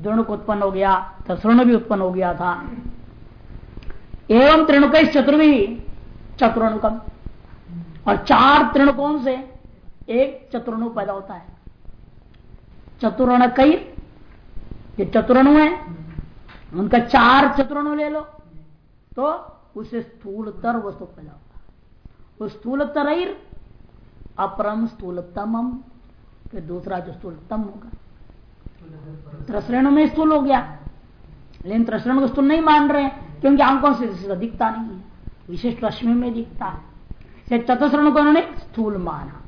द्रोणुक उत्पन्न हो गया तो श्रण भी उत्पन्न हो गया था। एवं त्रिणुक चतुर्वी चतुर्णुकम। और चार त्रिणुकों से? एक चतुर्णु पैदा होता है। चतुर्ण कई? जो चतुर्णु है। उनका चार चतुर्णु ले लो तो उसे स्थूलतर वस्तु पैदा होता है। स्थूलतर अपरम स्थूलतम दूसरा जो स्थूलतम होगा। त्रसरेणु में स्थूल हो गया। लेकिन त्रसरेणु को स्थूल नहीं मान रहे, क्योंकि आँखों से दिखता नहीं है। विशिष्ट रश्मि में दिखता है। चतुश्रण को उन्होंने स्थूल माना।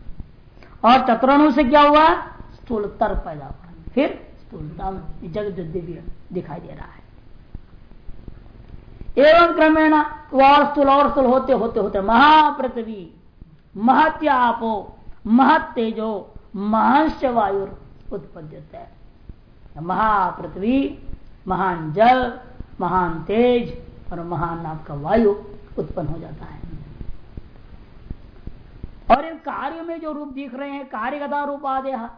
और चतुरणु से क्या हुआ? स्थूल तर पैदा हुआ। फिर स्थूलता जगत दिव्य दिखाई दे रहा है। एवं क्रमेण और स्थूल और स्थूल होते होते होते महापृथ्वी, महत्यापो महत तेजो महांश वायु उत्पद्यते। है महापृथ्वी, महान जल, महान तेज और महान नाम का वायु उत्पन्न हो जाता है। और इन कार्य में जो रूप दिख रहे हैं, कार्यगता रूपादय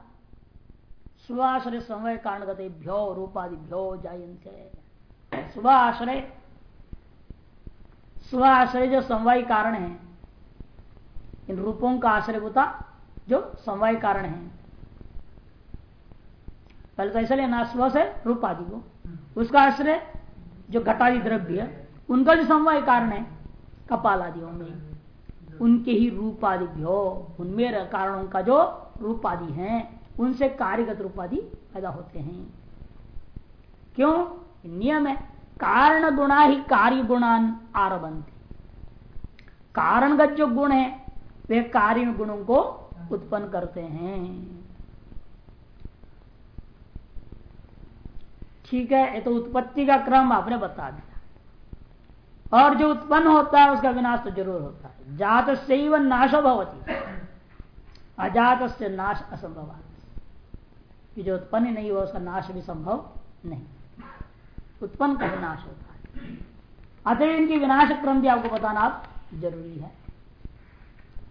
स्वाश्रय समय कारण भ्यो, रूपादि भ्यो जायंते स्वाश्रय स्वाश्रय जो समवाय कारण है, इन रूपों का आश्रय होता जो समवाय कारण है। पहले तो ऐसा लेना स्व से रूप आदि को। उसका आश्रय, जो घटादी द्रव्य है, उनका जो समवाय कारण है, कपाल आदियों में। उनके ही रूप आदि भ्यो उनमें कारणों का जो रूप आदि है, उनसे कार्यगत रूप आदि पैदा होते हैं। क्यों? नियम है। कारण गुणा ही कार्य गुणान आरबंती कारणगत जो गुण है, वे कार्य गुणों को उत्पन्न करते हैं। ठीक है तो उत्पत्ति का क्रम आपने बता दिया। और जो उत्पन्न होता है, उसका विनाश तो ज़रूर होता है। जात से ही वह नाश भवती। अजात से नाश असंभव कि जो उत्पन्न नहीं हुआ, उसका नाश भी संभव नहीं। उत्पन्न का विनाश होता है। अतः इनकी विनाश क्रम भी आपको बताना आप ज़रूरी है।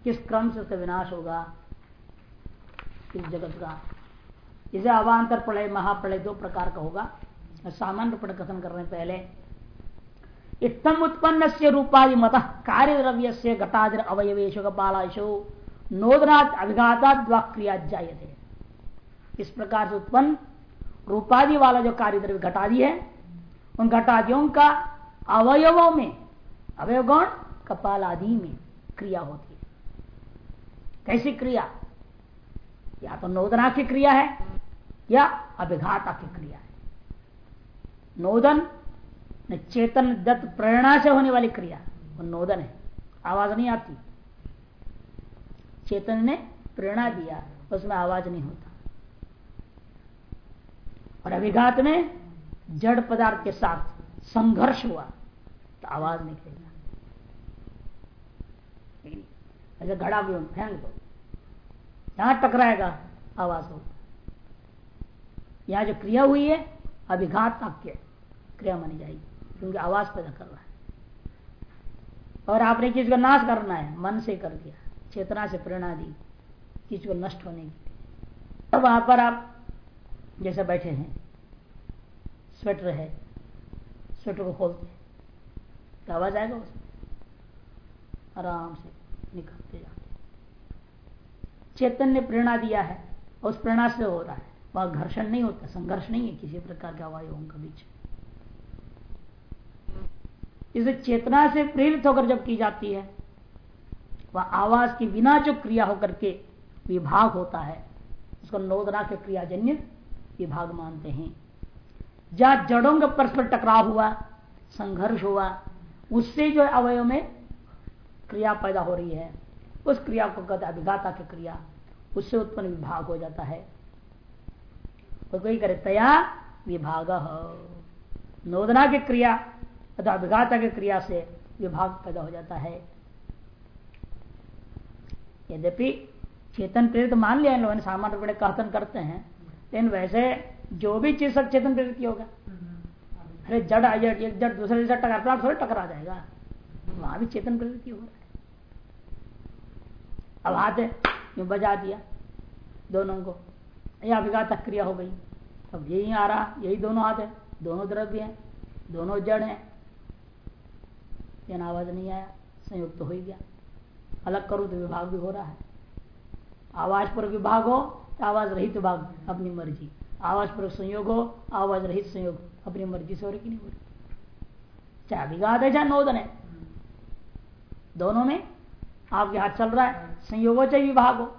किस क्रम से उसका विनाश होगा? इस जगत का। इसे अवान्तर प्रलय, महाप्रलय दो प्रकार का होगा। सामान्य रूप कथन कर रहे हैं पहले। इतम उत्पन्न से रूपादि मत कार्य द्रव्य से घटादिर अवयवेश बालाशो अभिघाता क्रिया जायते। इस प्रकार से उत्पन्न रूपादि वाला जो कार्य द्रव्य घटादि है, उन घटादियों का अवयवों में अवयव गौण कपाल आदि में क्रिया होती है। कैसी क्रिया? या तो नोदना की क्रिया है, या अभिघाता की क्रिया है। नोदन चेतन दत्त, प्रेरणा से होने वाली क्रिया। वो नोदन है। आवाज़ नहीं आती। चेतन ने प्रेरणा दिया, उसमें आवाज़ नहीं होता। और अभिघात में जड़ पदार्थ के साथ संघर्ष हुआ तो आवाज़ निकलेगा। ऐसे घड़ा भी फेंक दो। यहाँ टकराएगा आवाज़ हो यहाँ जो क्रिया हुई है, अभिघात वाक्य क्रिया मानी जाएगी, क्योंकि आवाज़ पैदा कर रहा है। और आपने चीज़ का नाश करना है, मन से कर दिया, चेतना से प्रेरणा दी चीज़ को नष्ट होने की और वहाँ पर आप जैसे बैठे हैं, स्वेटर है, स्वेटर को खोलते हैं तो आवाज़ आएगा उसमें। आराम से निकलते जाते चेतन ने प्रेरणा दिया है उस प्रेरणा से हो रहा है। वहाँ घर्षण नहीं होता, संघर्ष नहीं है, किसी प्रकार के अवयवों के बीच इसे चेतना से प्रेरित होकर जब की जाती है, वह आवाज़ की बिना जो क्रिया होकर के विभाग होता है, उसको नोदना के क्रियाजन्य विभाग मानते हैं। जहाँ जड़ों का परस्पर टकराव हुआ, संघर्ष हुआ, उससे जो अवयव में क्रिया पैदा हो रही है, उस क्रिया को कहते अभिघाता की क्रिया, उससे उत्पन्न विभाग हो जाता है। तो कोई करे तया विभाग। नोदना की क्रिया अथवा विघाता की क्रिया से विभाग पैदा हो जाता है। यद्यपि चेतन प्रेरित मान लिया लोगों ने सामान्य रूप कथन करते हैं, लेकिन वैसे जो भी चीज़ सब चेतन प्रेरित होगा। अरे जड़ एक जड़, दूसरे जड़ टकरा थोड़ा टकरा जाएगा। वहाँ भी चेतन प्रेरित हो रहा है अब हाथ बजा दिया दोनों को। या विघात क्रिया हो गई। अब यही आ रहा, यही दोनों हाथ है, दोनों द्रव्य है, दोनों जड़ है। आवाज़ नहीं आया, संयुक्त तो हो ही गया। अलग करो तो विभाग भी हो रहा है। आवाज़ पर विभाग हो तो आवाज़ रहित विभाग, अपनी मर्ज़ी। आवाज़ पर संयोग हो, आवाज़ रहित संयोग, अपनी मर्ज़ी से हो रही कि नहीं हो रही। चाहे विघात है, चाहे नोदन है। दोनों में आपके हाथ चल रहा है, संयोग हो चाहे विभाग हो।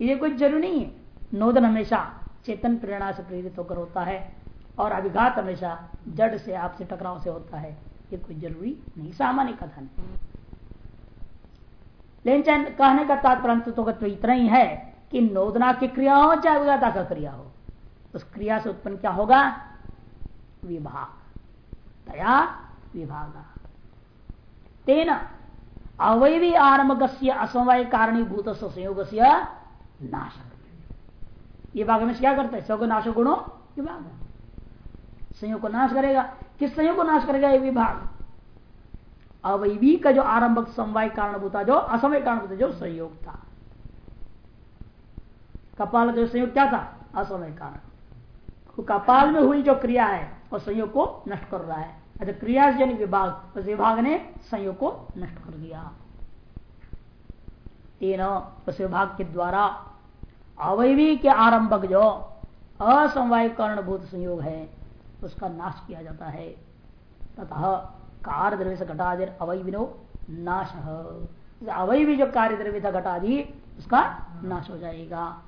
ये कोई ज़रूरी नहीं है। नोदन हमेशा चेतन प्रेरणा से प्रेरित होकर होता है। और अभिघात हमेशा जड़ से, आपसे, टकराव से होता है। ये कोई ज़रूरी नहीं, सामान्य कथन लेकिन कहने का तात्पर्य तो इतना ही है कि नोदना की क्रिया हो, चाहे अभिघाता का क्रिया हो, उस क्रिया से उत्पन्न क्या होगा? विभाग। तया विभाग। तेना अवैवी आरंभ से असमवाय कारणीभूत संयोग से नाश ये भाग क्या करता है? सौ नाशो गुणों विभाग। संयोग को नाश करेगा। किस संयोग को नाश करेगा? ये विभाग। अवैवी का जो आरंभक समवाय कारणभूता जो असमय कारणभूता जो संयोग था। कपाल का जो संयोग क्या था? असमय कारण। तो कपाल में हुई जो क्रिया है और संयोग को नष्ट कर रहा है। अच्छा क्रिया जन विभाग। उस विभाग ने संयोग को नष्ट कर दिया। तीन उस विभाग के द्वारा अवैवी के आरंभक जो असमवाय कारणभूत संयोग है उसका नाश किया जाता है। तथा कार्य द्रव्य से घटादिर अवैविनो नाश। अवैवी जो कार्य द्रव्य था घटादि, उसका नाश हो जाएगा।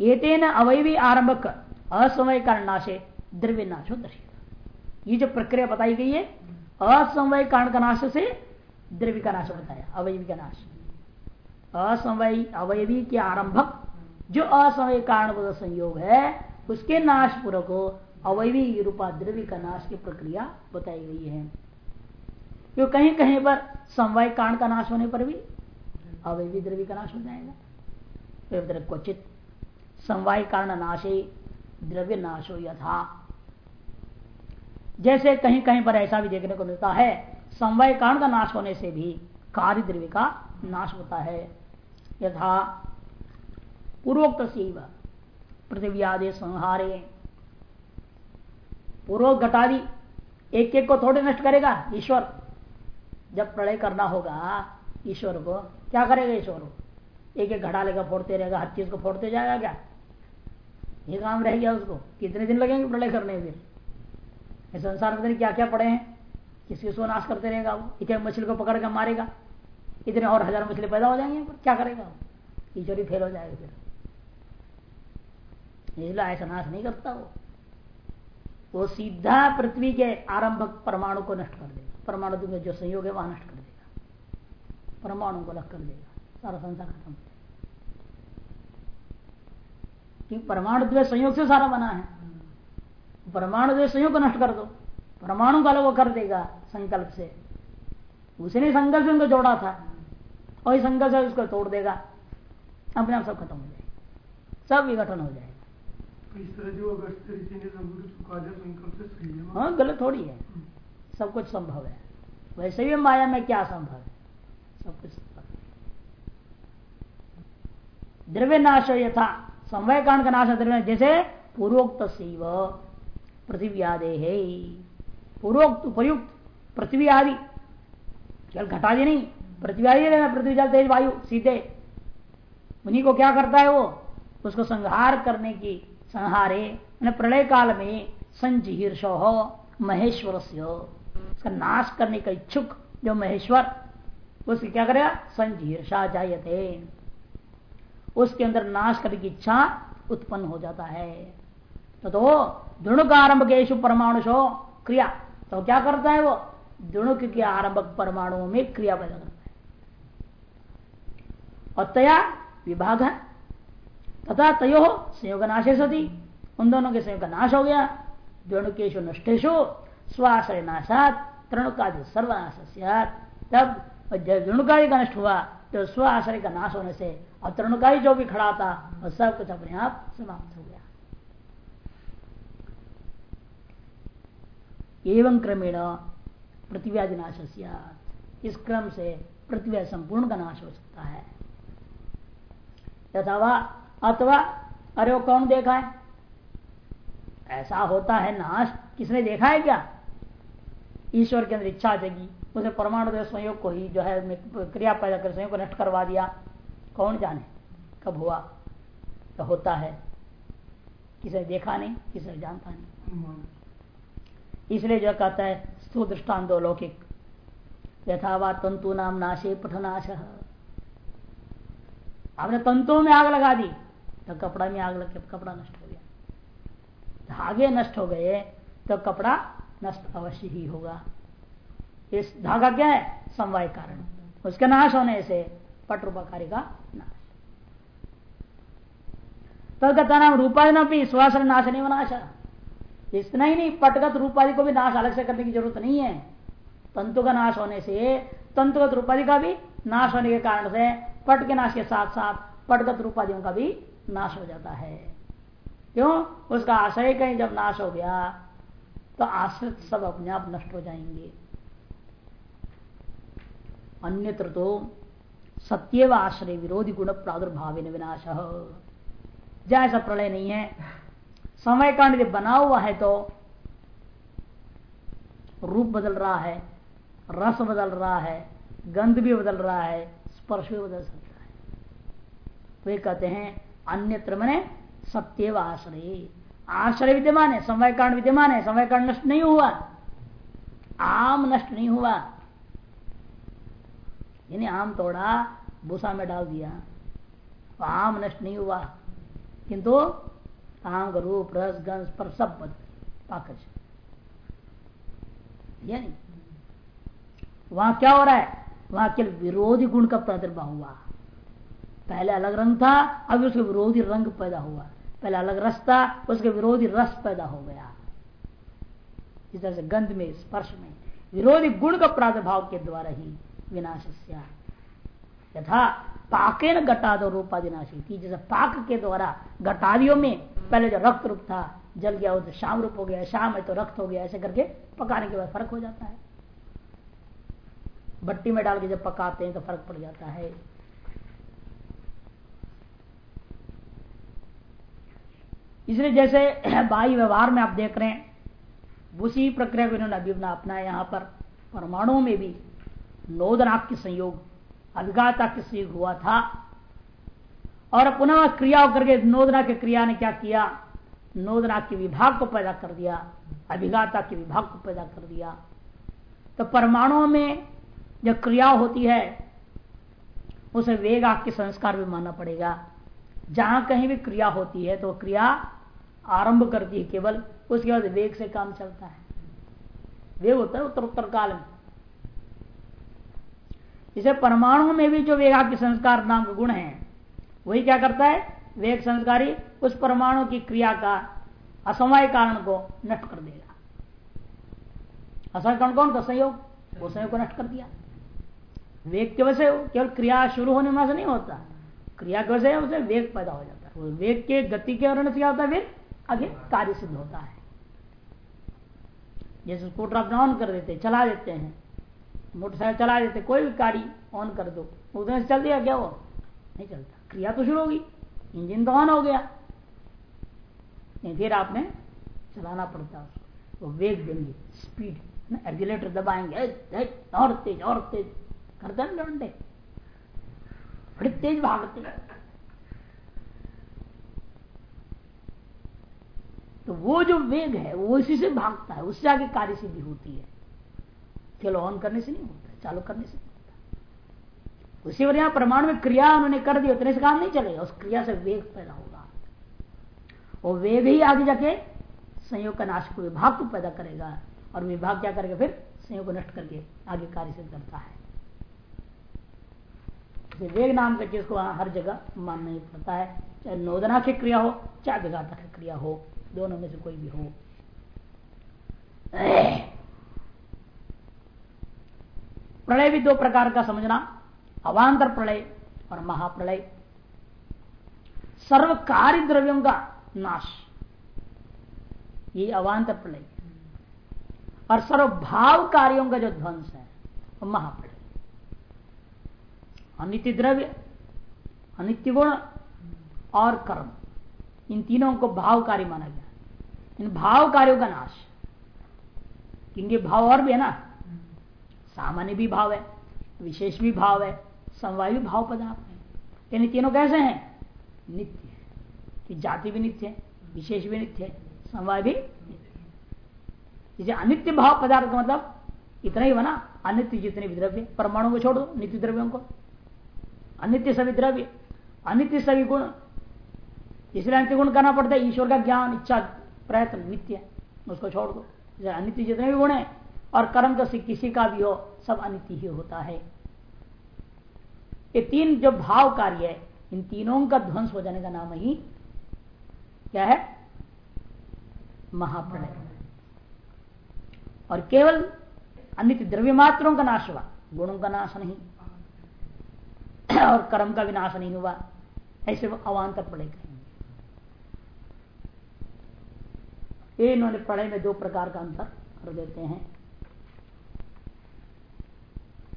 ये अवैवी आरंभक असमय कारण नाशे द्रव्य नाश हो दर्शित ये जो प्रक्रिया बताई गई है असमय कारण का नाश से द्रव्य का नाश बताया अवैवी का नाश। असमय अवयवी के आरंभक जो असमय कारण संयोग है उसके नाश पूर्वक अवयवी रूपा द्रव्य का नाश की प्रक्रिया बताई गई है। क्यों कहीं कहीं पर समवाय कांड का नाश होने पर भी अवयवी द्रव्य का नाश हो जाएगा। क्वचित समवाय कारण नाशे द्रव्य नाश हो यथा। जैसे कहीं कहीं पर ऐसा भी देखने को मिलता है, समवाय कारण का नाश होने से भी कार्य द्रव्य का नाश होता है। यथा पूर्वोक्त पृथ्वी आदि संहारे। पूर्व घटादी एक एक को थोड़े नष्ट करेगा ईश्वर। जब प्रलय करना होगा ईश्वर को, क्या करेगा ईश्वर? को एक एक घटा लेगा फोड़ते रहेगा, हर चीज़ को फोड़ते जाएगा क्या? ये काम रह गया उसको। कितने दिन लगेंगे प्रलय करने फिर संसार में क्या क्या पड़े हैं? किसी को नाश करते रहेगा वो। एक मछली को पकड़ कर मारेगा। इतने और हज़ार मछली पैदा हो जाएँगे। क्या करेगा ईश्वर ही फेल हो जाएगा फिर। इसलिए ऐसा नाश नहीं करता वो। वो सीधा पृथ्वी के आरंभक परमाणु को नष्ट कर देगा। परमाणु में जो संयोग है वहाँ नष्ट कर देगा। परमाणु को अलग कर देगा। सारा संसार खत्म क्योंकि परमाणु द्वेष संयोग से सारा बना है। परमाणु द्वेष संयोग को नष्ट कर दो। परमाणु का अलग कर देगा संकल्प से। उसने संकल्प उनको जोड़ा था। और संकल्प से उसको तोड़ देगा। अपने आप सब खत्म हो जाएगा। सब विघटन हो जाएगा। है। हाँ गलत थोड़ी है। सब कुछ संभव है। वैसे भी माया में क्या संभव है? सब कुछ द्रव्य नाश यथा। समय कारण का नाश द्रव्य? जैसे पूर्वोक्त शिव पृथ्वी आदि है। पूर्वोक्त उपयुक्त पृथ्वी आदि केवल घटा दी नहीं। पृथ्वी आदि रहना पृथ्वी जल, तेज वायु, सीधे। उन्हीं को क्या करता है वो? उसको संहार करने की संहारे प्रलय काल में संजीर्षो हो महेश्वर उसका नाश करने का इच्छुक जो महेश्वर उसकी क्या करेगा संजीर्षा जायते। उसके अंदर नाश करने की इच्छा उत्पन्न हो जाता है। तो, तो के परमाणु क्रिया। तो क्या करता है वो? दृणुक के आरंभक परमाणुओं में क्रिया पैदा करता है। और तया विभाग है तथा तयो संयोग नाशे सती उन दोनों के संयोग का नाश हो गया। द्वणुकेशु नष्टेशु स्वाश्रय नाशात तृणुकादि सर्वनाश तब द्रणुकादि का नष्ट हुआ। तो स्व आश्रय का नाश होने से और तृणुकाई जो भी खड़ा था, वह सब कुछ अपने आप समाप्त हो गया। एवं क्रमेण पृथ्वी नाश इस क्रम से पृथ्वी संपूर्ण का नाश हो सकता है। अथवा अथवा, अरे वो कौन देखा है? ऐसा होता है नाश। किसने देखा है क्या? ईश्वर के अंदर इच्छा जगी। उसे परमाणु संयोग को ही जो है क्रिया पैदा कर, संयोग को नष्ट करवा दिया। कौन जाने? कब हुआ? तो होता है। किसे देखा नहीं? किसे जानता नहीं? इसलिए जो कहता है स्थूल दृष्टान दो लौकिक। यथावा तंतु नाम नाशे पठनाश। आपने तंतुओं में आग लगा दी। तो कपड़ा में आग लग कपड़ा नष्ट हो गया। धागे नष्ट हो गए तो कपड़ा नष्ट अवश्य ही होगा। इस धागा क्या है? समवाय कारण। उसके नाश होने से पट रूपाकारी का नाश। तदगता नाम रूपाधि भी श्वास नाश नहीं नाश इतना ही नहीं, पटगत रूपाधि को भी नाश अलग से करने की ज़रूरत नहीं है। तंतु का नाश होने से, तंतुगत रूपाधि का भी नाश होने के कारण से, पट के नाश के साथ साथ पटगत रूपाधियों का भी नाश हो जाता है। क्यों? उसका आशय कहीं जब नाश हो गया तो आश्रित सब अपने आप नष्ट हो जाएँगे। अन्यत्र तो सत्यव आश्रय विरोधी गुण प्रादुर्भाव विनाश। जैसा प्रलय नहीं है, समय कांड बना हुआ है तो रूप बदल रहा है, रस बदल रहा है, गंध भी बदल रहा है, स्पर्श भी बदल सकता है। वे कहते हैं अन्यत्र मने सत्यव आश्रय। आश्रय विद्यमान है समय कारण विद्यमान है समय कारण नष्ट नहीं हुआ। आम नष्ट नहीं हुआ। यानी आम तोड़ा भूसा में डाल दिया। तो आम नष्ट नहीं हुआ। किंतु आम का रूप, रस, गंध, पर सब बदल पाकज यानी वहाँ क्या हो रहा है? वहाँ केवल विरोधी गुण का प्रादुर्भाव हुआ। पहले अलग रंग था, अभी उसके विरोधी रंग पैदा हुआ। पहले अलग रस था, उसके विरोधी रस पैदा हो गया। इस तरह से गंध में, स्पर्श में, विरोधी गुण का प्रादुर्भाव के द्वारा ही विनाश यथा पाके न घटा दो रूपादिनाशी थी। जैसे पाक के द्वारा घटादियों में पहले जो रक्त रूप था, जल गया तो शाम रूप हो गया शाम है तो रक्त हो गया, ऐसे करके पकाने के बाद फ़र्क हो जाता है। भट्टी में डाल के जब पकाते हैं तो फ़र्क पड़ जाता है। इसलिए जैसे बाह्य व्यवहार में आप देख रहे हैं, उसी प्रक्रिया को इन्होंने अभी अपना यहाँ पर। परमाणु में भी नोदनाक के संयोग अभिघाता के संयोग हुआ था। और पुनः क्रिया होकर के नोदना के क्रिया ने क्या किया? नोदना के विभाग को पैदा कर दिया, अभिघाता के विभाग को पैदा कर दिया। तो परमाणुओं में जब क्रिया होती है, उसे वेग के संस्कार भी मानना पड़ेगा। जहाँ कहीं भी क्रिया होती है तो क्रिया आरंभ करती है केवल, उसके बाद वेग से काम चलता है। वेग होता है उत्तर उत्तर काल में। इसे परमाणु में भी जो वेगा के संस्कार नाम के गुण है, वही क्या करता है? वेग संस्कारी उस परमाणु की क्रिया का असमय कारण को नष्ट कर देगा। असमय कारण कौन का संयोग। वो संयोग को नष्ट कर दिया। वेग की वजह से केवल क्रिया शुरू होने में से नहीं होता। क्रिया की वजह से उसे वेग पैदा हो जाता है। वेग के गति के कारण से क्या होता है? फिर आगे कार्य सिद्ध होता है। जैसे स्कूटर आप ऑन कर देते चला देते हैं। मोटरसाइकिल चला देते कोई भी गाड़ी ऑन कर दो। उधर से चल दिया, क्या वो नहीं चलता। क्रिया तो शुरू होगी इंजन तो ऑन हो गया। नहीं, फिर आपने चलाना पड़ता उसको। वो वेग देंगे, स्पीड। एक्सीटर दबाएँगे और तेज और तेज। करते हैं डंडे। बड़ी तेज भागते तो वो जो वेग है, वो इसी से भागता है, उससे आगे कार्य सिद्धि होती है। केवल ऑन करने से नहीं होता, चालू करने से नहीं होता। उसी वजह परमाणु में क्रिया उन्होंने कर दी, उतने से काम नहीं चलेगा, उस क्रिया से वेग पैदा होगा। वो वेग ही आगे जाके संयोग का नाश को विभाग को पैदा करेगा, और विभाग क्या करेगा फिर? संयोग को नष्ट करके आगे कार्य सिद्ध करता है। वेग नाम का चीज़ को हर जगह मानना ही पड़ता है। चाहे नोदना की क्रिया हो, चाहे विघाता की क्रिया हो, दोनों में से कोई भी हो। प्रलय भी दो प्रकार का समझना। अवान्तर प्रलय और महाप्रलय। सर्व कार्य द्रव्यों का नाश। ये अवान्तर प्रलय। और सर्व भाव कार्यों का जो ध्वंस है, वो महाप्रलय। अनित्य द्रव्य अनित्य गुण और कर्म। इन तीनों को भावकारी माना गया। इन भाव कार्यों का नाश। क्योंकि भाव और भी है ना? सामान्य भी भाव है, विशेष भी भाव है, समवाय भी भाव पदार्थ है। यानी तीनों कैसे हैं? नित्य है। कि जाति भी नित्य है, विशेष भी नित्य है, समवाय भी नित्य अनित्य भाव पदार्थ का मतलब इतना ही बना, अनित्य जितने भी द्रव्य, परमाणु को छोड़ दो, नित्य द्रव्यों को। अनित्य सभी द्रव्य, अनित्य सभी गुण। इसलिए अनित्य गुण करना पड़ता है, ईश्वर का ज्ञान, इच्छा, प्रयत्न, नित्य। उसको छोड़ दो। अनित्य जितने भी गुण है, और कर्म तो किसी का भी हो, सब अनित्य ही होता है। ये तीन जो भाव कार्य है, इन तीनों का ध्वंस हो जाने का नाम ही क्या है? महाप्रलय। और केवल अनित्य द्रव्य मात्रों का नाश हुआ, गुणों का नाश नहीं। और कर्म का विनाश नहीं हुआ। ऐसे वो अवान्तर प्रलय कहेंगे इन्होंने प्रलय में दो प्रकार का अंतर कर देते हैं।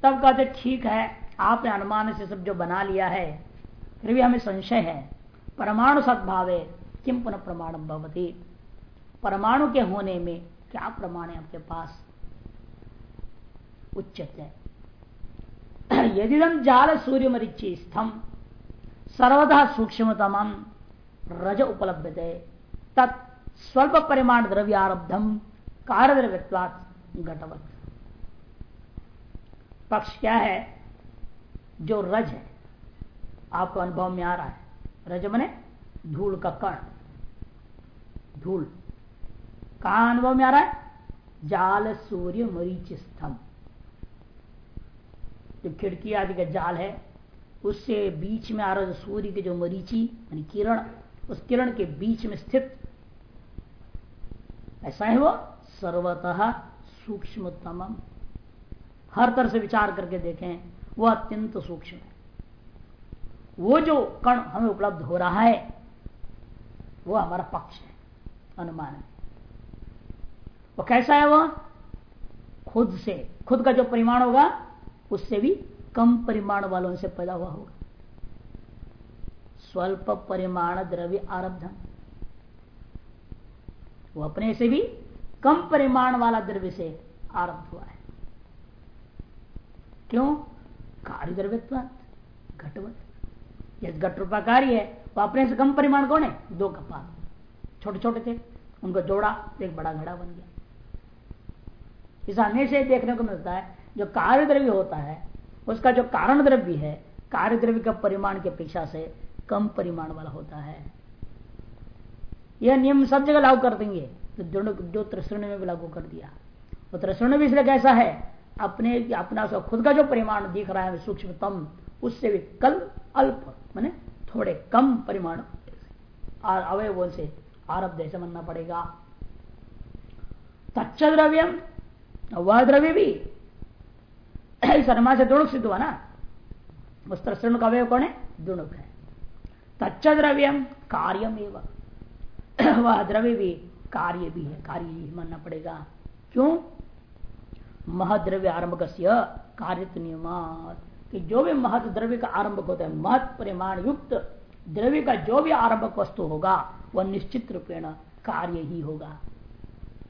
तब कहते, ठीक है, आपने अनुमान से सब जो बना लिया है, फिर भी हमें संशय है। परमाणु सद्भावे किम पुनः प्रमाण भवती? परमाणु के होने में क्या प्रमाण है आपके पास? उच्चते यदि जाल सूर्य मरीचि स्थम। सर्वदा सूक्ष्मतम रज उपलब्ध तत् स्वल्प परिमाण द्रव्य आरब्धम कार्य द्रव्यवाद घटवत। पक्ष क्या है? जो रज है, आपको अनुभव में आ रहा है। रज मने धूल का कण। धूल। कहा अनुभव में आ रहा है? जाल सूर्य मरीच स्तंभ जो खिड़की आदि का जाल है, उससे बीच में आ रहा सूर्य के जो मरीची, यानी किरण, उस किरण के बीच में स्थित। ऐसा है वो सर्वतः सूक्ष्मतम हर तरह से विचार करके देखें वह अत्यंत सूक्ष्म है। वो जो कण हमें उपलब्ध हो रहा है, वो हमारा पक्ष है, अनुमान है। वो कैसा है वो? खुद से, खुद का जो परिमाण होगा उससे भी कम परिमाण वालों से पैदा हुआ होगा। स्वल्प परिमाण द्रव्य आरब्ध वो अपने से भी कम परिमाण वाला द्रव्य से आरब्ध हुआ है। क्यों? कार्य द्रव्यत्व घटवत। यह घट रूपा कार्य है, वो अपने से कम परिमाण कौन है? दो कपाल। छोटे छोटे थे, उनको जोड़ा एक बड़ा घड़ा बन गया। इस हमेशा देखने को मिलता है जो कार्य द्रव्य होता है, उसका जो कारण द्रव्य है कार्य द्रव्य का परिमाण की अपेक्षा से कम परिमाण वाला होता है। यह नियम सब जगह लागू कर देंगे। तो जो त्रिश्रण में भी लागू कर दिया। वो त्रिश्रण भी इसलिए कैसा है, अपने अपना खुद का जो परिमाण दिख रहा है, सूक्ष्मतम, उससे भी कल अल्प, माने थोड़े कम परिमाण अवयवों से आरब्ध ऐसे मानना पड़ेगा। तच्च द्रव्यम वह द्रव्य भी अनुमान से दुणुक सिद्ध हुआ ना? वस्त्र तरह का अवय कौन है? दुणुक है। तच्च द्रव्यम कार्यम एवं। वह द्रव्य भी कार्य भी है। कार्य ही मानना पड़ेगा। क्यों? महद्रव्य आरंभक कार्य कि जो भी महत द्रव्य का आरंभक होता है महत परिमाण युक्त द्रव्य का जो भी आरंभक वस्तु होगा, वह निश्चित रूपेण कार्य ही होगा।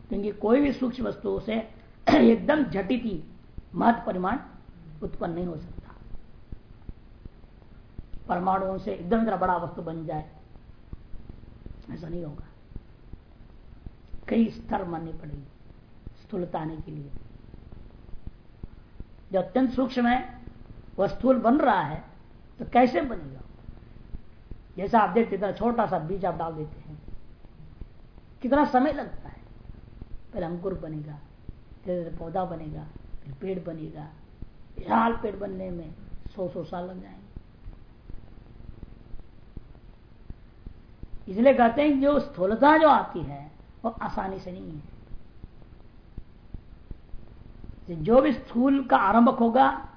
क्योंकि कोई भी सूक्ष्म वस्तु से एकदम झटित ही महत परिमाण उत्पन्न नहीं हो सकता। परमाणुओं से एकदम इतना बड़ा वस्तु बन जाए, ऐसा नहीं होगा। कई स्तर मानने पड़ेगी, स्थूलता आने के लिए। जो अत्यंत सूक्ष्म है, वह स्थूल बन रहा है तो कैसे बनेगा? जैसा आप देखते इतना छोटा सा बीज आप डाल देते हैं। कितना समय लगता है? पहले अंकुर बनेगा फिर पौधा बनेगा पेड़ बनेगा। विशाल पेड़ बनने में सौ सौ साल लग जाएँगे। इसलिए कहते हैं जो स्थूलता जो आती है, वो आसानी से नहीं है। जो भी स्थूल का आरंभक होगा,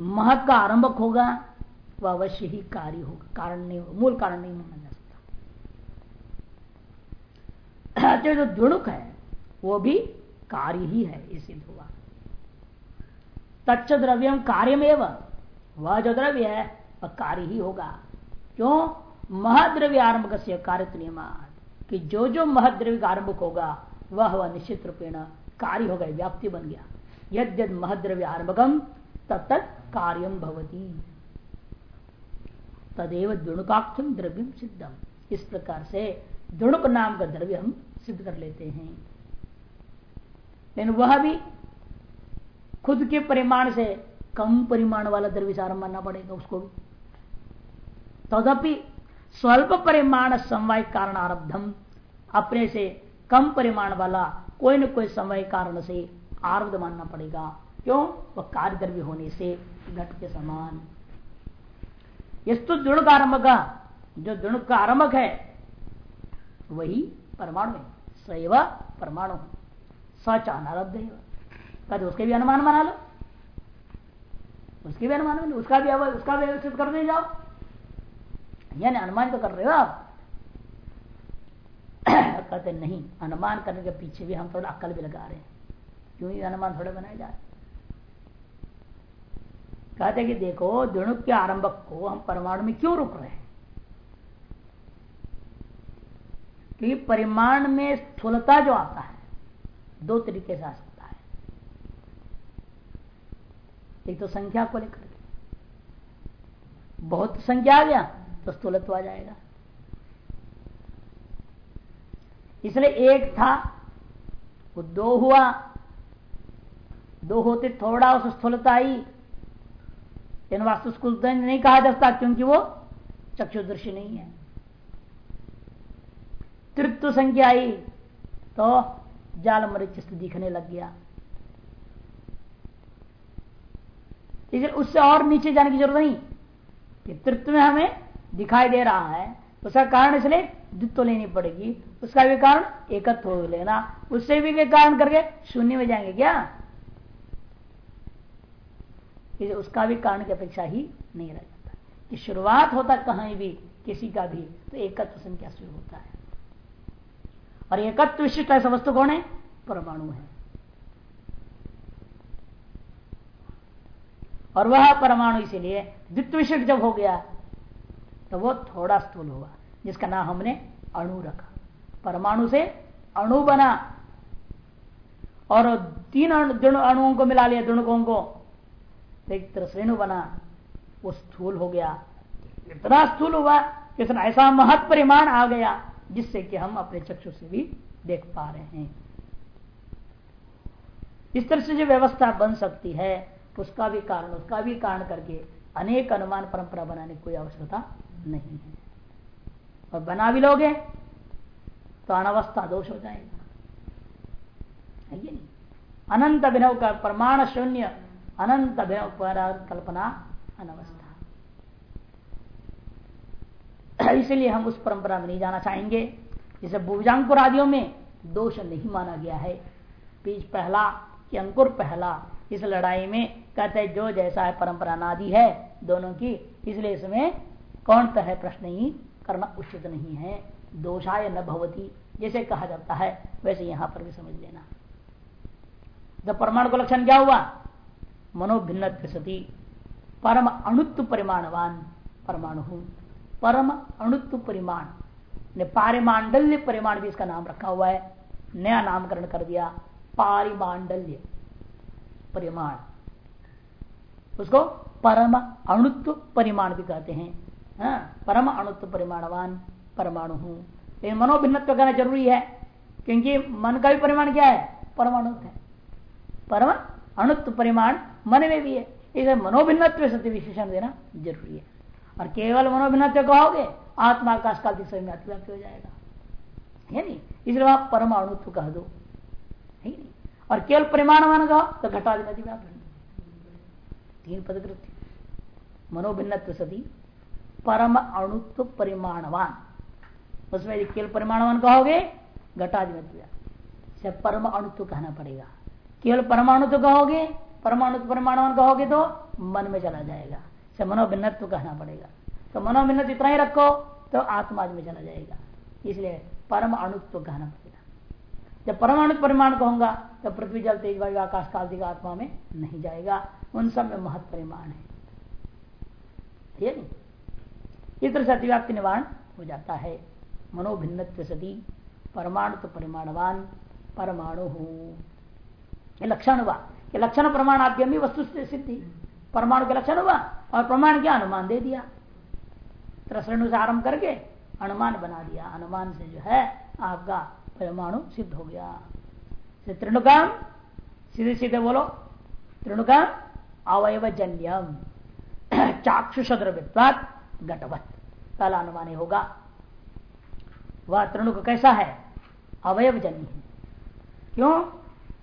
महत का आरंभक होगा, वह अवश्य ही कार्य होगा। कारण नहीं होगा मूल कारण नहीं माना जा सकता। जो दुणुक है, वो भी कार्य ही है, ये सिद्ध हुआ। तच्च द्रव्यम कार्यमेव। वह जो द्रव्य है वह कार्य ही होगा क्यों? महाद्रव्य आरंभ से कार्य कि जो जो महद्रव्य का आरंभ होगा, वह वह निश्चित रूपेण कार्य होगा व्याप्ति बन गया। यद यद महद्रव्य आरंभकम तब तक कार्यम भवती। तदेव दुणुकाक्षम द्रव्यम सिद्धम। इस प्रकार से दुणुक नाम का द्रव्य हम सिद्ध कर लेते हैं। लेकिन वह भी खुद के परिमाण से कम परिमाण वाला द्रव्य आरंभ मानना पड़ेगा उसको भी। तदपि स्वल्प परिमाण समवाय कारण आरब्धम अपने से कम परिमाण वाला कोई न कोई समय कारण से आरब्ध मानना पड़ेगा। क्यों? वह कार्य द्रव्य होने से घट के समान। यस्तु दृढ़ का आरंभ का जो दृढ़ का आरंभक है, वही परमाणु है। सैव परमाणु। सच अनारब्ध कहते उसके भी अनुमान बना लो। उसके भी अनुमान बना उसका भी उसका भी व्यवस्थित कर दे जाओ। यानी अनुमान तो कर रहे हो आप। कहते नहीं, अनुमान करने के पीछे भी हम थोड़ा अक्ल भी लगा रहे हैं। क्यों ही अनुमान थोड़े बनाए जा रहे कहते कि देखो द्रणुक के आरंभक को हम परमाणु में क्यों रुक रहे हैं? क्योंकि परिमाण में स्थूलता जो आता है, दो तरीके से आ सकता है एक तो संख्या को लेकर बहुत संख्या आ गया तो स्थूलत्व आ जाएगा। इसलिए एक था, वो दो हुआ। दो होते थोड़ा उस स्थूलता आई। इन वास्तु स्कूल नहीं कहा जा सकता क्योंकि वो चक्षुदृश्य नहीं है। तृत्व संख्या आई तो जाल मरिच दिखने लग गया। इसलिए उससे और नीचे जाने की ज़रूरत नहीं। कि तृत्व में हमें दिखाई दे रहा है। उसका कारण इसलिए द्वित्व लेनी पड़ेगी। उसका भी कारण एकत्व लेना। उससे भी के कारण करके शून्य में जाएँगे क्या? उसका भी कारण की अपेक्षा ही नहीं रह जाता। कि शुरुआत होता कहीं भी किसी का भी तो एकत्व संख्या शुरू होता है। और एकत्व विशिष्ट ऐसा वस्तु कौन है? परमाणु है। और वह परमाणु इसीलिए द्वित्व विशिष्ट जब हो गया तो वो थोड़ा स्थूल हुआ, जिसका नाम हमने अणु रखा। परमाणु से अणु बना, और तीन अणुओं को मिला लिया दुणुकों को एक तरह रेणु बना, वो स्थूल हो गया। इतना स्थूल हुआ कि ऐसा महत परिमाण आ गया, जिससे कि हम अपने चक्षु से भी देख पा रहे हैं। इस तरह से जो व्यवस्था बन सकती है उसका भी कारण, उसका भी कारण करके अनेक अनुमान परंपरा बनाने की कोई आवश्यकता नहीं है। और बना भी लोगे तो अनवस्था दोष हो जाएगा। है नहीं? अनंत अभिनव का प्रमाण शून्य, अनंत अभिनव पर कल्पना अनवस्था। इसलिए हम उस परंपरा में नहीं जाना चाहेंगे, जैसे भुजांकुर आदियों में दोष नहीं माना गया है। बीज पहला, कि अंकुर पहला इस लड़ाई में कहते जो जैसा है परंपरा नादि है दोनों की, इसलिए इसमें कौन तरह प्रश्न ही करना उचित नहीं है। दोषाय न भवती, जैसे कहा जाता है, वैसे यहाँ पर भी समझ लेना। जब परमाणु का लक्षण क्या हुआ? मनोभिन्न सती। परम अणुत्व परिमाणवान परमाणु परम अणुत्व परिमाण, ने पारिमांडल्य परिमाण भी इसका नाम रखा हुआ है। नया नामकरण कर दिया, पारिमांडल्य। परिमाण। उसको परम अणुत्व परिमाण भी कहते हैं। हाँ, परम अणुत्व परिमाणवान परमाणु हूँ। लेकिन मनोभिन्नत्व कहना ज़रूरी है क्योंकि मन का भी परिमाण क्या है? परमाणु है। परम अणुत्व परिमाण मन में भी है। इसे मनोभिन्नत्व सत्य विशेषण देना ज़रूरी है। और केवल मनोभिन्नत्व कहोगे आत्मा आकाश काल दिशा में अतिव्याप्ति हो जाएगा। है नहीं? इसलिए आप परमाणुत्व कह दो। है नहीं? और केवल परिमाण मान कहो तो घटाधिपति व्यापन तीन पदकृत्य मनोभिन्न सदी परम अणुत्व परिमाणवान। उसमें यदि केवल परिमाणवान कहोगे घटाधिपति से परम अणुत्व कहना पड़ेगा। केवल परमाणुत्व कहोगे परमाणु परिमाणवान कहोगे तो मन में चला जाएगा। से मनोभिन्नत्व कहना पड़ेगा। तो मनोभिन्नत्व इतना ही रखो तो आत्मा में चला जाएगा। इसलिए परम अणुत्व कहना पड़ेगा। जब परमाणु परिमाण कहूँगा तो पृथ्वी जल तेज वायु आकाश काल दिगा आत्मा में नहीं जाएगा। उन सब में महत परिमाण है। इस तरह से अतिव्याप्ति निवारण हो जाता है। मनोभिन्न सती, परमाणु तो परिमाणवान, परमाणु हो। लक्षण हुआ। लक्षण प्रमाण आपकी अमी वस्तु सिद्धि। परमाणु के लक्षण हुआ और प्रमाण क्या? अनुमान दे दिया। त्रसणु से आरंभ करके अनुमान बना दिया। अनुमान से जो है, आपका परमाणु सिद्ध हो गया। त्रिणुकाम सीधे सीधे बोलो। त्रिणुकाम अवयव जन्यम चाक्षुष घटवत। पहला अनुमान होगा। वह त्रिणुक कैसा है? अवयव जन्य है। क्यों?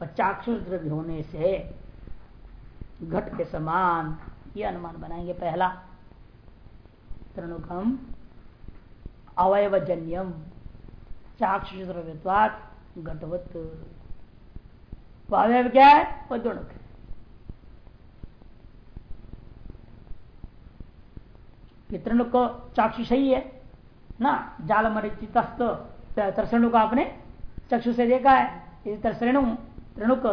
चाक्षुष द्रव्य होने से घट के समान ये अनुमान बनाएँगे पहला। त्रिणुकम अवयवजन्यम। चाक्षुष द्रव्यवाद घटवत अवयव क्या है? वो त्रिणुक है त्रिणुक को चाक्षुष ही है, ना? जाल मरिचित तरसणु को आपने चक्षु से देखा है। तरसणु त्रिणुक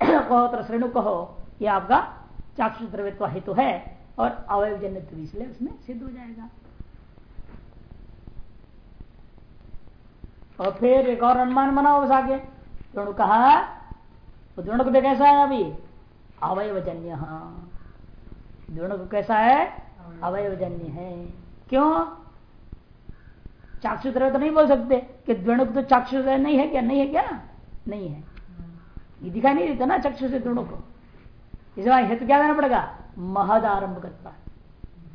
कहो त्रसणु कहो, ये आपका चाक्षु द्रव्यत्व हेतु है और अवयव जन्य इसलिए उसमें सिद्ध हो जाएगा। और फिर एक और अनुमान बनाओ बस आगे। द्रोणु कहा तो द्रोणुक भी कैसा है अभी? अवयवजन्य द्रोणुक कैसा है? अवयवजन्य है। क्यों? चाक्षु द्रव्य तो नहीं बोल सकते। कि द्वेणुक तो चाक्षु नहीं है क्या? नहीं है क्या? नहीं है। ये दिखाई नहीं देता ना चक्षु से द्रोणुक को? इस बार हेतु क्या देना पड़ेगा? महद आरंभ करता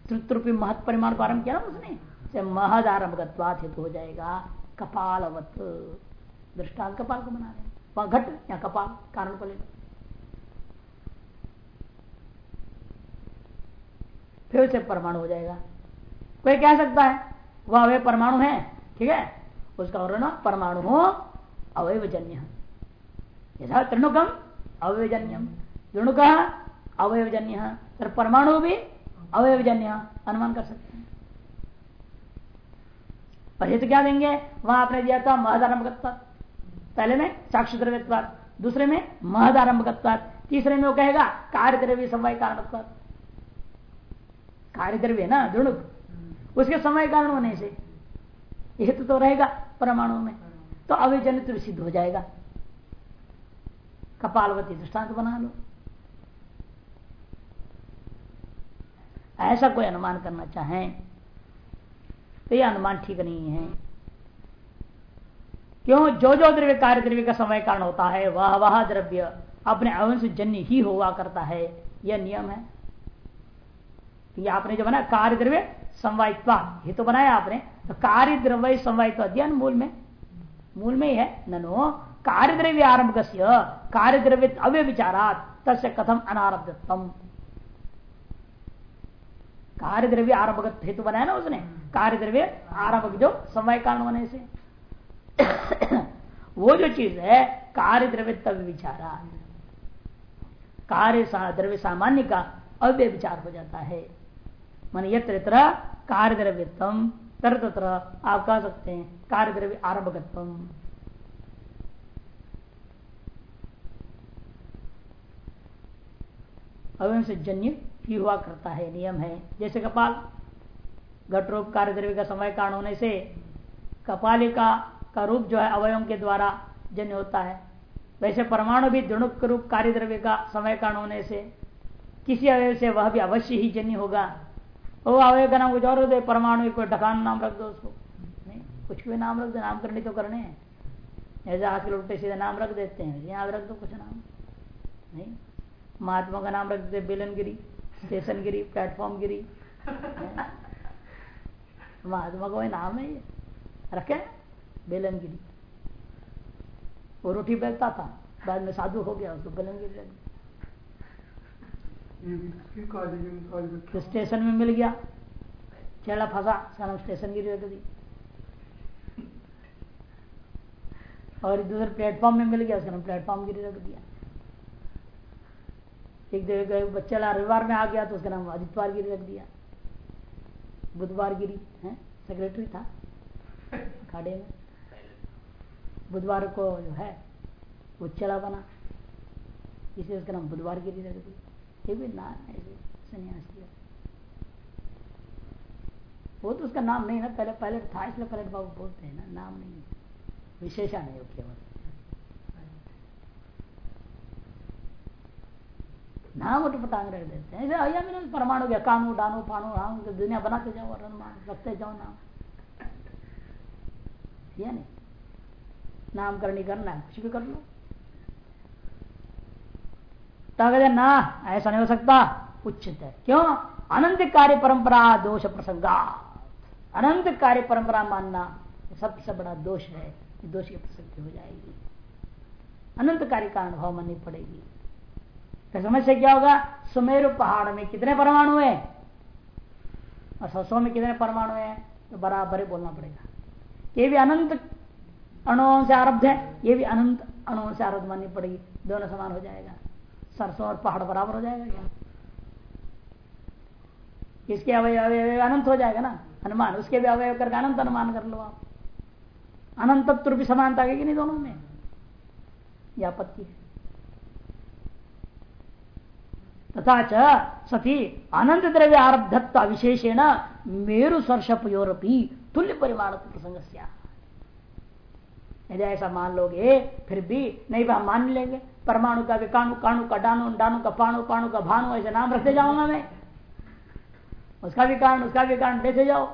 तृतरूपी महत परिमाण को आरंभ किया ना उसने? महद आरंभ हेतु हो जाएगा। कपालवत। दृष्टांत कपाल को बना रहे वहाँ घट या कपाल, कारण को लेकर। फिर से परमाणु हो जाएगा। कोई कह सकता है, वह अवय परमाणु है, ठीक है? उसका और ना परमाणु हो अवयवजन्य। यथा त्रिणुकम अवयवजन्यम। त्रिणुक अवयवजन्य। परमाणु भी अवयवजन्य। अनुमान कर सकते हैं। पर तो क्या देंगे? वहाँ आपने दिया था महदारंभ पहले में साक्षी दूसरे में महदारंभ तीसरे में वो कहेगा कार्य द्रव्य समय कारण कार्य द्रव्य ना दृणुक उसके समय कारण होने से तो, तो रहेगा परमाणु में। तो अविजनित सिद्ध हो जाएगा। कपालवती दृष्टांत बना लो। ऐसा कोई अनुमान करना चाहें तो यह अनुमान ठीक नहीं है। क्यों? जो जो द्रव्य कार्य द्रव्य का समय कारण होता है वह वह द्रव्य अपने अवंश जन्य ही हुआ करता है। यह नियम है। ये आपने जो बना कार्य द्रव्य समवायित्वा, ये तो बनाया आपने। तो कार्य द्रव्य समवायित्व अध्ययन मूल में। मूल में ही है। ननो कार्य द्रव्य आरंभ कार्य द्रव्य अव्य विचारात तस्य कथम अनारब्धत्म कार्य द्रव्य आरंभ हेतु बनाया ना उसने। कार्य द्रव्य आरंभ जो समय कारण होने से। वो जो चीज़ है कार्य द्रव्य तब विचारा। कार्य द्रव्य सामान्य का अव्य विचार हो जाता है। मान यत्र कार्य द्रव्यत्म तर तत्र आप कह सकते हैं कार्य द्रव्य आरंभकत्व अवंश जन्य ही हुआ करता है, नियम है। जैसे कपाल, घट रूप कार्य द्रव्य का समय कारण होने से कपालिका का रूप जो है अवयव के द्वारा जन्य होता है। वैसे परमाणु भी दृणुक रूप कार्य द्रव्य का समय कारण होने से किसी अवयव से वह भी अवश्य ही जन्य होगा। वो अवयव का नाम कुछ और दे परमाणु को ढकान नाम रख दो उसको। नहीं, कुछ भी नाम रख दो नाम करने तो करने हैं। ऐसे हाथ के सीधे नाम रख देते हैं, यहाँ रख दो कुछ नाम। नहीं, महात्मा का नाम रख देते बेलनगिरी। स्टेशन गिरी प्लेटफॉर्म गिरी महात्मा का नाम है। ये रखे बेलन गिरी वो रोटी बेचता था बाद में साधु हो गया उसको बेलन गिरी तो स्टेशन में मिल गया। चेड़ा फंसा उसका स्टेशन गिरी रख दी। और दूसरे प्लेटफॉर्म में मिल गया उसका नाम प्लेटफॉर्म गिरी रख दिया। एक जगह बच्चा रविवार में आ गया तो उसका नाम आदित्यवार गिरी रख दिया। बुधवार गिरी है? सेक्रेटरी था। खाड़े में। बुधवार को जो है वो चला बना। इसे उसका नाम बुधवार गिरी रख दिया ये भी नाम ऐसे संन्यास किया वो तो उसका नाम नहीं ना पहले पहले था इसलिए पहले बाबू बोलते हैं ना नाम नहीं विशेषा नहीं हो केवल। नाम उठ पटांग रख देते हैं। ऐसे में परमाणु गया कानू डानू पानू तो दुनिया बनाते जाओ और रखते जाओ नाम। या नहीं। नामकरण करना है, कुछ भी कर लो। तो ना, ऐसा नहीं हो सकता। उचित है। क्यों? अनंत कार्य परंपरा, दोष प्रसंगा अनंत कार्य परंपरा मानना सबसे बड़ा दोष है। दोष की प्रसक्ति हो जाएगी। अनंत कार्य का अनुभव माननी पड़ेगी। तो समस्या क्या होगा? सुमेरु पहाड़ में कितने परमाणु है? और सौ में कितने परमाणु है? तो बराबर ही बोलना पड़ेगा। ये भी अनंत अणुओं से आरब्ध है। ये भी अनंत अणुओं से आरब्ध माननी पड़ेगी। दोनों समान हो जाएगा। सरसों और पहाड़ बराबर हो जाएगा क्या? इसके अवय अवय अनंत हो जाएगा ना? अनुमान उसके भी अवय करके अनंत अनुमान कर लो आप। अनंत समानता कि नहीं दोनों में? यह आपत्ति है? तथा च सती अनंत द्रव्य आरब्धत्व विशेषेण मेरु सर्षपयोरपी तुल्य परिमाण प्रसंग यदि ऐसा मान लोगे, फिर भी नहीं हम मान लेंगे। परमाणु का भी काणु काणु का डानू डानू का पाणु पाणु का भानु, ऐसे नाम रखते जाऊँगा मैं। उसका भी कारण, उसका भी कारण देते जाओ।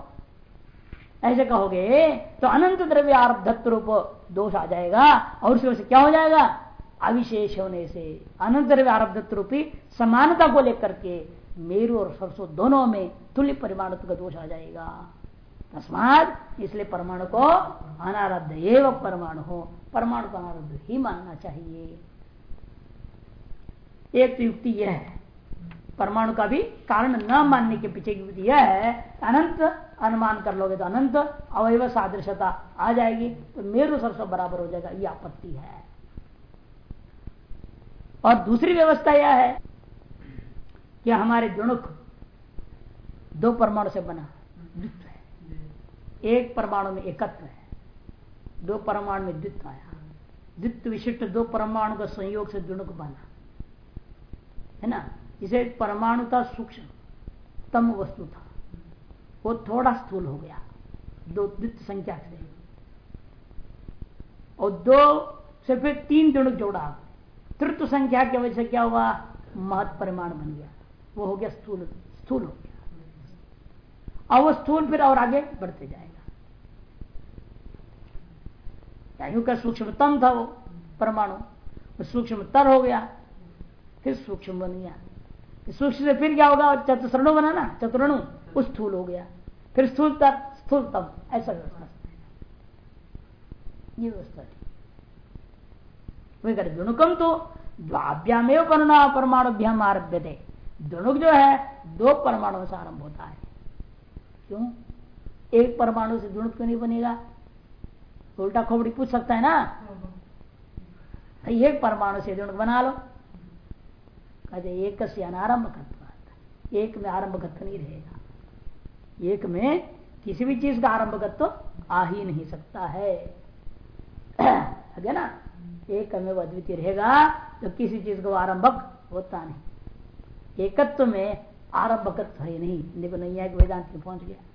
ऐसे कहोगे तो अनंत द्रव्य आरब्धत्व रूप दोष आ जाएगा, और उसकी वजह से क्या हो जाएगा? अविशेष होने से अनंत द्रव्य आरब्धत्व रूपी समानता को लेकर के मेरु और सरसों दोनों में तुल्य परिमाण का दोष आ जाएगा। तस्मात इसलिए परमाणु को अनारब्ध एवं परमाणु हो, परमाणु को अनारब्ध ही मानना चाहिए। एक तो युक्ति यह है, परमाणु का भी कारण न मानने के पीछे की युक्ति यह है अनंत अनुमान कर लोगे तो अनंत अवयव सादृशता आ जाएगी तो मेरु सरसों बराबर हो जाएगा, ये आपत्ति है। और दूसरी व्यवस्था यह है कि हमारे जुणुक दो परमाणु से बना, द्वित्व है। एक परमाणु में एकत्व है, दो परमाणु में द्वित्व आया। द्वित्व विशिष्ट दो परमाणु का संयोग से जुणुक बना, है ना? इसे परमाणु का सूक्ष्म, तम वस्तु था। वो थोड़ा स्थूल हो गया, दो द्वित्व संख्या से। और दो से फिर तीन जुणुक जोड़ा। तृत्व संख्या की वजह से क्या हुआ? महत परिमाण बन गया। वो हो गया स्थूल स्थूल हो गया। अब वो स्थूल फिर और आगे बढ़ते जाएगा। का सूक्ष्मतम था वो, परमाणु। सूक्ष्मतर हो गया, फिर सूक्ष्म बन गया। सूक्ष्म से फिर क्या होगा? चतुर्णु बना ना, चतुर्णु उस स्थूल हो गया। फिर स्थूल तर स्थूलतम, ऐसा व्यवस्था। ये व्यवस्था थी। दुणुकम तो द्वाभ्यामेव परमाणु परमाणुभ्याम आरभ्य थे दुणुक जो है, दो परमाणु से आरंभ होता है। क्यों? एक परमाणु से दुणुक क्यों नहीं बनेगा? उल्टा खोपड़ी पूछ सकता है ना? एक परमाणु से दुणुक बना लो। कहते एक से अनारंभ एक में आरंभकत्व नहीं रहेगा। एक में किसी भी चीज़ का आरंभकत्व आ ही नहीं सकता है। ना? एक में अद्वितीय रहेगा तो किसी चीज़ को आरंभक होता नहीं एकत्व में आरंभकत्व है नहीं देखो नहीं वेदांत में पहुँच गया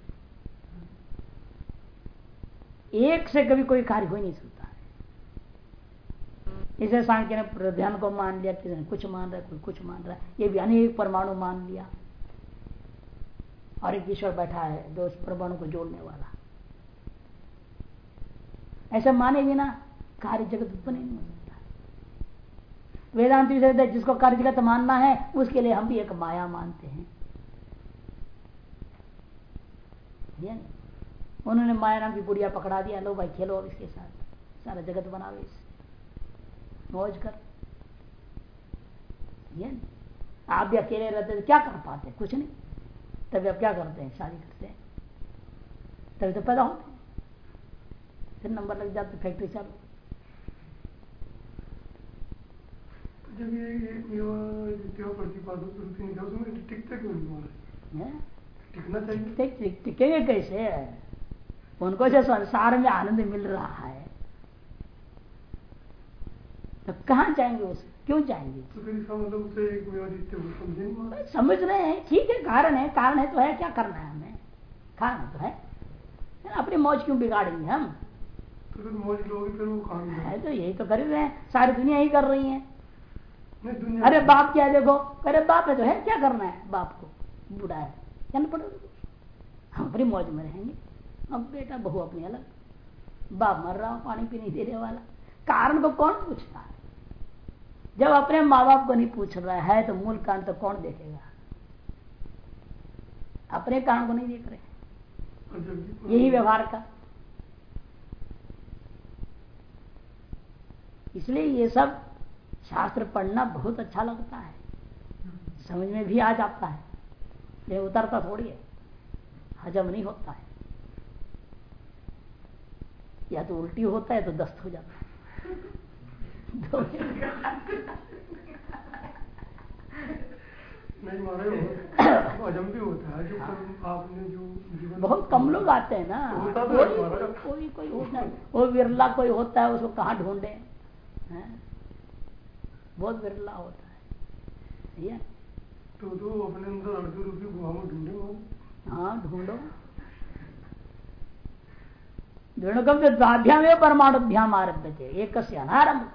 एक से कभी कोई कार्य हो नहीं सकता इसे सांख्य ने ध्यान को मान लिया किसी ने कुछ मान रहा है कोई कुछ मान रहा है ये भी अनेक परमाणु मान लिया और एक ईश्वर बैठा है जो उस परमाणु को जोड़ने वाला ऐसा माने बिना कार्य जगत उत्पन्न नहीं हो सकता। वेदांत विषय जिसको कार्य जगत मानना है, उसके लिए हम भी एक माया मानते हैं। उन्होंने माया नाम की गुड़िया पकड़ा दिया, लो भाई खेलो इसके साथ। सारा जगत बना लो इसे। मौज कर। आप भी अकेले रहते क्या कर पाते कुछ नहीं। तभी आप क्या करते हैं? शादी करते हैं। तभी तो पैदा होते हैं। फिर नंबर लग जाते फैक्ट्री चालू जब ये टिकते क्यों टिकना चाहिए। टिकेंगे कैसे? उनको जो संसार में आनंद मिल रहा है तो कहाँ जाएँगे उसे क्यों जाएँगे? तो मतलब समझ रहे हैं ठीक है कारण है कारण है तो है क्या करना है हमें? खाना तो है। अपनी मौज क्यों बिगाड़ेंगे हम? तो फिर मौज लोगे फिर वो है तो यही तो कर रहे हैं सारी दुनिया ही कर रही है। नहीं अरे बाप क्या देखो? अरे बाप है तो है क्या करना है? बाप को। बूढ़ा है। कहना पड़ेगा हम अपनी मौज में रहेंगे। अब बेटा बहू अपनी अलग। बाप मर रहा हो पानी पीने देने वाला। कारण को कौन पूछता है? जब अपने माँ बाप को नहीं पूछ रहा है तो मूल कारण तो कौन देखेगा? अपने कारण को नहीं देख रहे। यही व्यवहार का। इसलिए ये सब शास्त्र पढ़ना बहुत अच्छा लगता है। समझ में भी आ जाता है। ये उतरता थोड़ी है। हजम नहीं होता है। या तो उल्टी होता है तो दस्त हो जाता है। दो- नहीं मारे हजम भी होता है जो आपने जो बहुत कम लोग आते हैं ना। तो कोई कोई कोई होता है वो विरला कोई होता है उसको कहाँ ढूंढे? हैं? बहुत विरला होता है। ये तो तो अपने अंदर अर्जुन रूपी गुहा में ढूंढे हाँ। ढूंढो। द्वाभ्याम एवं परमाणुभ्याम आरभ्य थे एक अनारंभ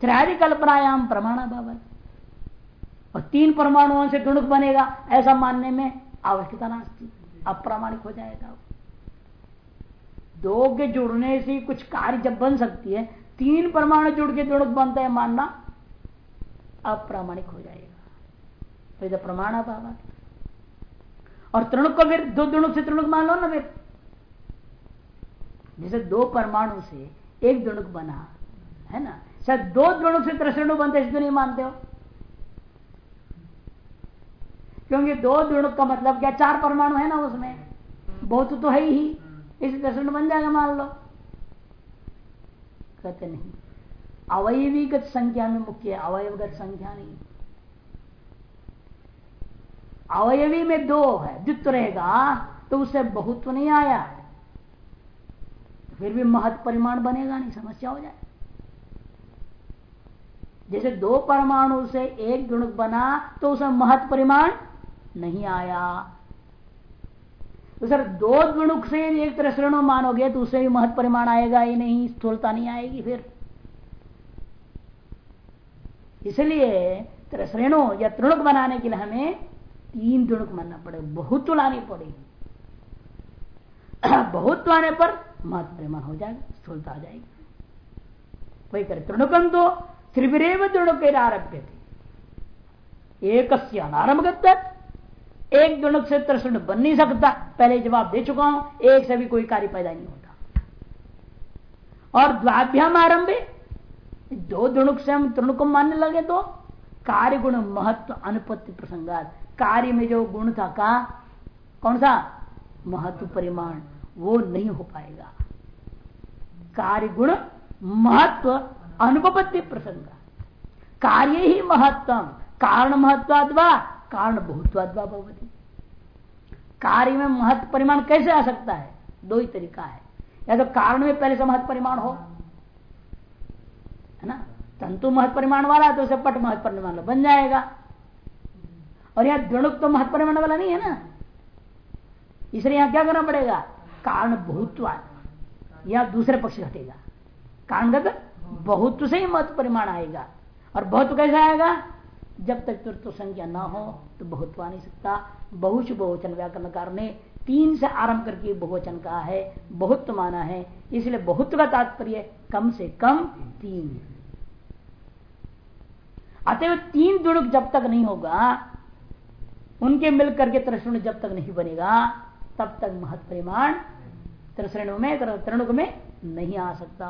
त्रयादि कल्पनायाम प्रमाण भवन और तीन परमाणुओं से द्विणुक बनेगा ऐसा मानने में आवश्यकता नास्ती। अप्रामाणिक हो जाएगा दो के जुड़ने से कुछ कार्य जब बन सकती है तीन परमाणु जुड़ के द्विणुक बनता है मानना अप्रामाणिक हो जाएगा। तो इधर प्रमाण अभाव और तृणुक को फिर दो द्विणुक से तृणुक मान लो ना फिर। जैसे दो परमाणु से एक द्विणुक बना, है ना? शायद दो द्विणुक से त्रिश्रेणु बनते इसको नहीं मानते हो। क्योंकि दो द्विणुक का मतलब क्या? चार परमाणु है ना उसमें। बहुत तो है ही। इस त्रिश्रेणु बन जाएगा, मान लो। कहते नहीं। अवयवीगत संख्या में मुख्य है, अवयवगत संख्या नहीं। अवयवी में दो है, द्वित्व रहेगा तो उससे बहुत तो नहीं आया फिर भी महत परिमाण बनेगा नहीं, समस्या हो जाए। जैसे दो परमाणु से एक गुणक बना तो उसमें महत परिमाण नहीं आया। तो सर, दो गुणुक से एक त्रिश्रेणु मानोगे तो उससे भी महत परिमाण आएगा ही नहीं, स्थूलता नहीं आएगी फिर। इसलिए त्रिश्रेणु या तृणुक बनाने के लिए हमें तीन तृणुक मानना पड़ेगा बहुत लानी पड़ेगी बहुत आने पर महत परिमाण हो जाएगा, स्थूलता आ जाएगी। वही करे तृणुकम तो त्रिविरेव तृणुक आरभ्य थे एक अनारंभ एक दुणुक से त्रिशुण बन नहीं सकता। पहले जवाब दे चुका हूँ, एक से भी कोई कार्य पैदा नहीं होता। और द्वाभ्याम आरंभ, दो दुणुक से हम तृणुक मानने लगे तो कार्य गुण महत्व अनुपत्ति प्रसंगात। कार्य में जो गुण था, का? कौन सा? महत्व परिमाण। वो नहीं हो पाएगा। कार्य गुण महत्व अनुपत्ति प्रसंग कार्य ही महत्तम। कारण महत्वाद्वा कारण बहुत्वाद्वा भवती। कार्य में महत्व परिमाण कैसे आ सकता है? दो ही तरीका है। या तो कारण में पहले से महत्व परिमाण हो, है ना? तंतु महत्व परिमाण वाला तो उसे पट महत्व परिमाण बन जाएगा। और यहाँ द्वणुक तो महत्व परिमाण वाला नहीं है ना? इसलिए यहाँ क्या करना पड़ेगा? कारण बहुत्वाद या दूसरे पक्ष घटेगा। कारणगत बहुत से ही महत्व परिमाण आएगा। और बहुत कैसे आएगा? जब तक तत्व संख्या ना हो तो बहुत्व नहीं सकता। बहुच बहुवचन व्याकरणकार ने तीन से आरंभ करके बहुवचन कहा है बहुत माना है। इसलिए बहुत का तात्पर्य कम से कम तीन। अतएव तीन दुणुक जब तक नहीं होगा, उनके मिलकर के त्रिश्रेणु जब तक नहीं बनेगा, तब तक महत परिमाण त्रिश्रेणु में त्रिणुक में नहीं आ सकता।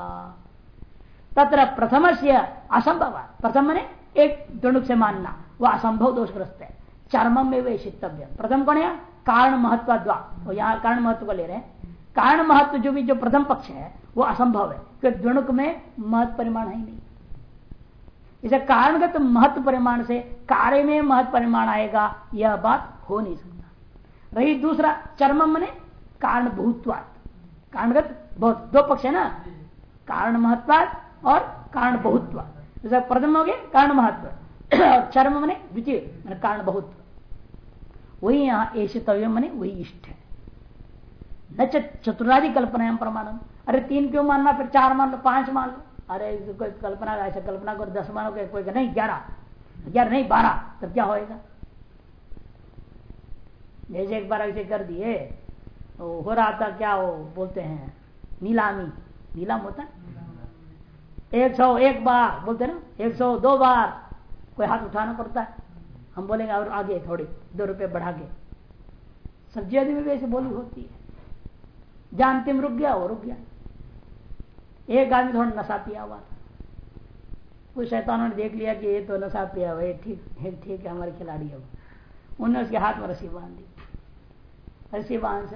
तत्र प्रथम से असंभव प्रथम ने एक दुणुक से मानना, वह असंभव दोषग्रस्त है। चर्म में वे शितव्य प्रथम कौन है? कारण महत्व द्वा। वो यहाँ कारण महत्व को ले रहे हैं। कारण महत्व जो भी जो प्रथम पक्ष है, वो असंभव है। क्योंकि द्विणुक में महत्व परिमाण है ही नहीं। इसे कारणगत तो महत्व परिमाण से कार्य में महत्व परिमाण आएगा, यह बात हो नहीं सकता। रही दूसरा, चर्म मने कारण भूतवाद कारणगत बहुत दो पक्ष है ना? कारण महत्वाद और कारण बहुत्वाद जैसे प्रथम हो गया कारण महत्व। और चर्म मने द्वितीय, मैंने कारण बहुत्व वही यहाँ ऐशितव्य मने वही इष्ट है। न चतुरादि कल्पना प्रमाणम अरे तीन क्यों मानना? फिर चार मान लो, पाँच मान लो। अरे कोई कल्पना ऐसा कल्पना करो दस मानो कोई नहीं, ग्यारह। ग्यारह नहीं, बारह। तब क्या होएगा? जैसे एक बार ऐसे कर दिए तो हो रहा था क्या वो बोलते हैं, नीलामी। नीलाम होता है? एक सौ एक बार, बोलते ना? एक सौ दो बार कोई हाथ उठाना पड़ता है। हम बोलेंगे, और आगे थोड़ी, दो रुपए बढ़ा के सब्ज़ी आदि में ऐसे बोली होती है। जानते में रुक गया, वो रुक गया। एक आदमी थोड़ा नशा पिया हुआ था। कोई शैतानों ने देख लिया कि ये तो नशा पिया हुआ है ठीक ठीक है, हमारे खिलाड़ी है उन्होंने उसके हाथ में रस्सी बाँध दी। रस्सी बाँध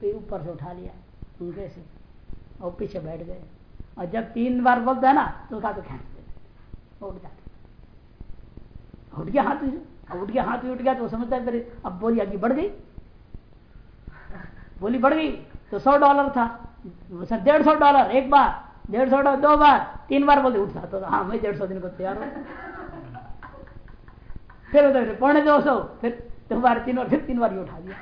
से ऊपर से उठा लिया, उनके से, और पीछे बैठ गए। और जब तीन बार बोलता है ना तो उसका तो खेच देते उठ जाते उठ गया हाथ अब उठ गया हाथ उठ गया तो समझता है अब बोली आगे बढ़ गई। बोली बढ़ गई तो सौ डॉलर था। डेढ़ सौ डॉलर, एक बार। डेढ़ सौ डॉलर, दो बार। तीन बार बोलते उठता तो हाँ मैं डेढ़ सौ दिन को तैयार हूँ। फिर उधर पौने दो सौ। फिर दो बार, तीन बार, फिर तीन बार ही उठा दिया।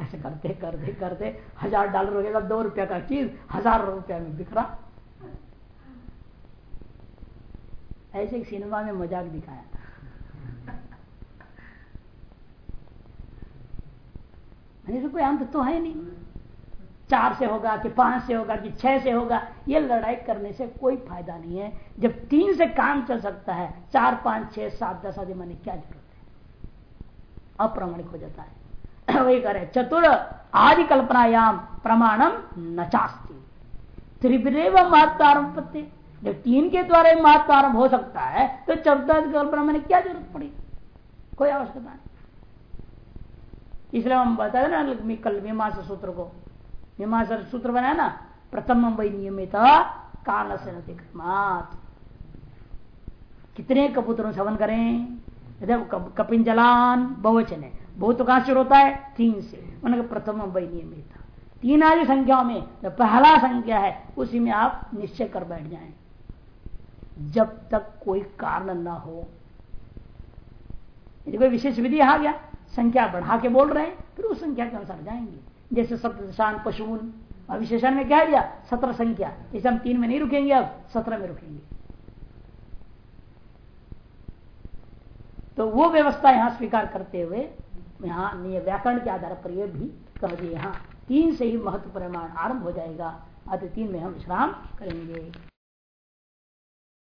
ऐसे करते करते करते, हज़ार डॉलर हो गया। दो रुपया का चीज़, हज़ार रुपया में बिखरा। ऐसे एक सिनेमा में मज़ाक दिखाया। था कोई अंत तो है नहीं। चार से होगा कि पाँच से होगा कि छह से होगा, ये लड़ाई करने से कोई फ़ायदा नहीं है। जब तीन से काम चल सकता है, चार, पाँच, छह, सात, दस आदि माने क्या ज़रूरत है? अप्रमाणिक हो जाता है। वही करे चतुर आदि कल्पनायाम प्रमाणम न चास्ती। त्रिवरेव महत्वारंभ जब तीन के द्वारा महत्वारंभ हो सकता है तो चौथा कल्पना मैंने क्या ज़रूरत पड़ी? कोई आवश्यकता नहीं। इसलिए हम बताए ना कल मीमांसा सूत्र को। मीमांसा सूत्र बनाया ना, प्रथम वही नियमित काल से कितने कबूतरों से हवन करें? कपिंजलान बहुवचन है। बहुत तो कहाँ से होता है? तीन से। उन्होंने प्रथम वही नियमित। तीन आदि संख्याओं में, जो पहला संख्या है, उसी में आप निश्चय कर बैठ जाएँ। जब तक कोई कारण ना हो। यदि कोई विशेष विधि आ गया। संख्या बढ़ा के बोल रहे हैं, फिर उस संख्या के अनुसार जाएँगे। जैसे सप्तान पशुन विशेषण में क्या दिया, सत्रह संख्या। इसे हम तीन में नहीं रुकेंगे, अब सत्रह में रुकेंगे। तो वो व्यवस्था यहाँ स्वीकार करते हुए, यहाँ व्याकरण के आधार पर यह भी कह दिए, यहाँ तीन से ही महत्व परिमाण आरंभ हो जाएगा। अति तीन में हम विश्राम करेंगे।